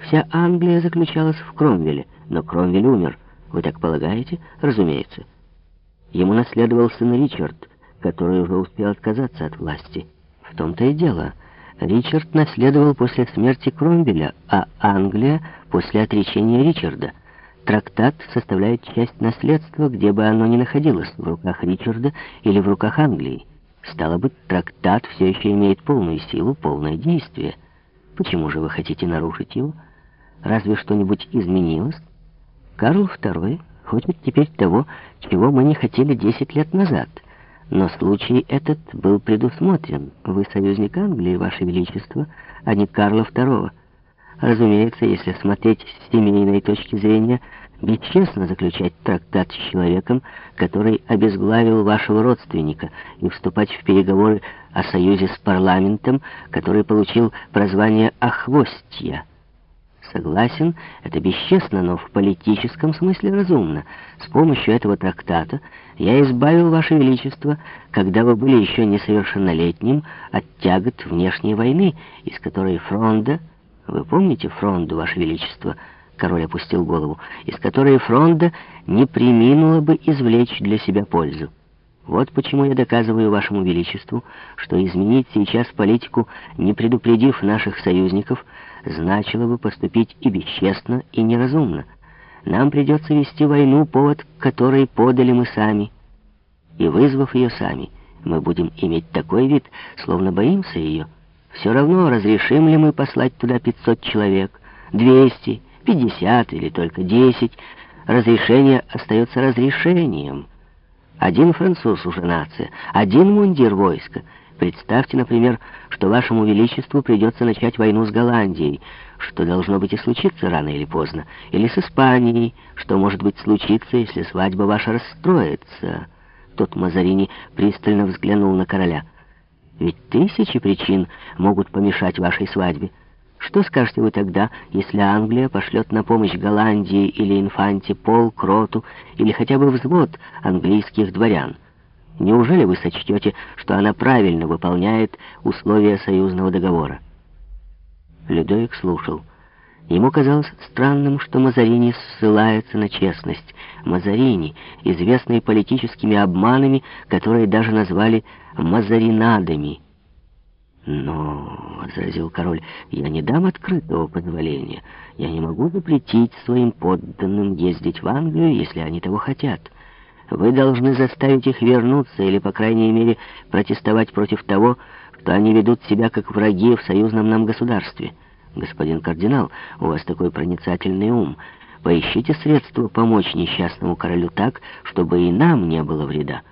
Вся Англия заключалась в Кромвеле, но Кромвель умер. Вы так полагаете? Разумеется. Ему наследовал сын Ричард, который уже успел отказаться от власти. В том-то и дело. Ричард наследовал после смерти Кромвеля, а Англия после отречения Ричарда. Трактат составляет часть наследства, где бы оно ни находилось, в руках Ричарда или в руках Англии. Стало быть, трактат все еще имеет полную силу, полное действие. Почему же вы хотите нарушить его? Разве что-нибудь изменилось? Карл II хочет теперь того, чего мы не хотели 10 лет назад. Но случай этот был предусмотрен. Вы союзник Англии, Ваше Величество, а не Карла II. Разумеется, если смотреть с семейной точки зрения, бесчестно заключать трактат с человеком, который обезглавил вашего родственника, и вступать в переговоры о союзе с парламентом, который получил прозвание «Охвостья». Согласен, это бесчестно, но в политическом смысле разумно. С помощью этого трактата я избавил Ваше Величество, когда вы были еще несовершеннолетним, от тягот внешней войны, из которой Фронда... Вы помните Фронду, Ваше Величество? Король опустил голову. Из которой Фронда не приминула бы извлечь для себя пользу. Вот почему я доказываю Вашему Величеству, что изменить сейчас политику, не предупредив наших союзников, значило бы поступить и бесчестно, и неразумно. Нам придется вести войну, повод которой подали мы сами. И вызвав ее сами, мы будем иметь такой вид, словно боимся ее. Все равно, разрешим ли мы послать туда 500 человек, 200, 50 или только 10, разрешение остается разрешением. Один француз уже нация, один мундир войска. Представьте, например, что вашему величеству придется начать войну с Голландией, что должно быть и случиться рано или поздно, или с Испанией, что может быть случиться, если свадьба ваша расстроится. Тот Мазарини пристально взглянул на короля. Ведь тысячи причин могут помешать вашей свадьбе. Что скажете вы тогда, если Англия пошлет на помощь Голландии или инфанте полк, роту или хотя бы взвод английских дворян? Неужели вы сочтете, что она правильно выполняет условия союзного договора? Людовик слушал. Ему казалось странным, что Мазарини ссылается на честность. Мазарини, известный политическими обманами, которые даже назвали «мазаринадами». «Но», — возразил король, — «я не дам открытого позволения. Я не могу запретить своим подданным ездить в Англию, если они того хотят. Вы должны заставить их вернуться или, по крайней мере, протестовать против того, что они ведут себя как враги в союзном нам государстве». «Господин кардинал, у вас такой проницательный ум. Поищите средства помочь несчастному королю так, чтобы и нам не было вреда».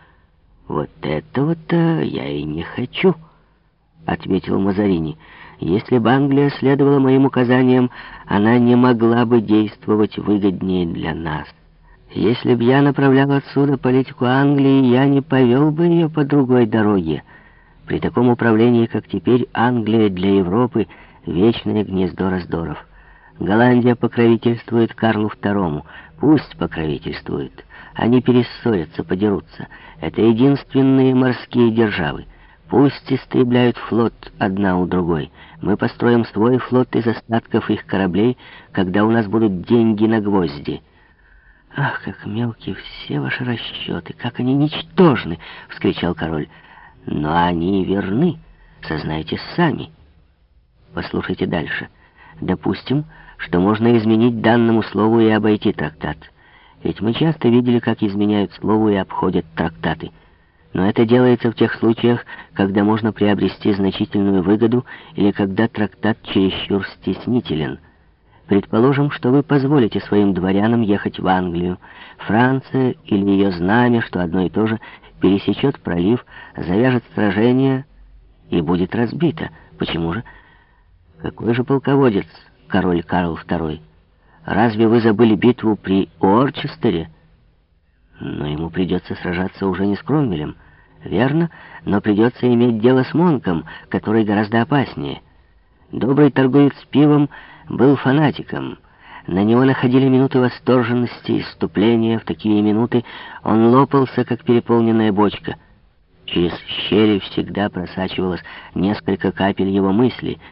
«Вот этого-то я и не хочу», — ответил Мазарини. «Если бы Англия следовала моим указаниям, она не могла бы действовать выгоднее для нас. Если бы я направлял отсюда политику Англии, я не повел бы ее по другой дороге. При таком управлении, как теперь, Англия для Европы — вечное гнездо раздоров. Голландия покровительствует Карлу II. Пусть покровительствует. Они перессорятся, подерутся. Это единственные морские державы. Пусть истребляют флот одна у другой. Мы построим свой флот из остатков их кораблей, когда у нас будут деньги на гвозди. «Ах, как мелкие все ваши расчеты! Как они ничтожны!» — вскричал король. «Но они верны, сознайтесь сами». Послушайте дальше. Допустим, что можно изменить данному слову и обойти трактат. Ведь мы часто видели, как изменяют слову и обходят трактаты. Но это делается в тех случаях, когда можно приобрести значительную выгоду или когда трактат чересчур стеснителен. Предположим, что вы позволите своим дворянам ехать в Англию. Франция или ее знамя, что одно и то же, пересечет пролив, завяжет сражение и будет разбито. Почему же? Какой же полководец, король Карл II? Разве вы забыли битву при Орчестере? Но ему придется сражаться уже не с Кромвелем. Верно, но придется иметь дело с Монком, который гораздо опаснее. Добрый торговец пивом был фанатиком. На него находили минуты восторженности, иступления. В такие минуты он лопался, как переполненная бочка. Через щели всегда просачивалось несколько капель его мысли —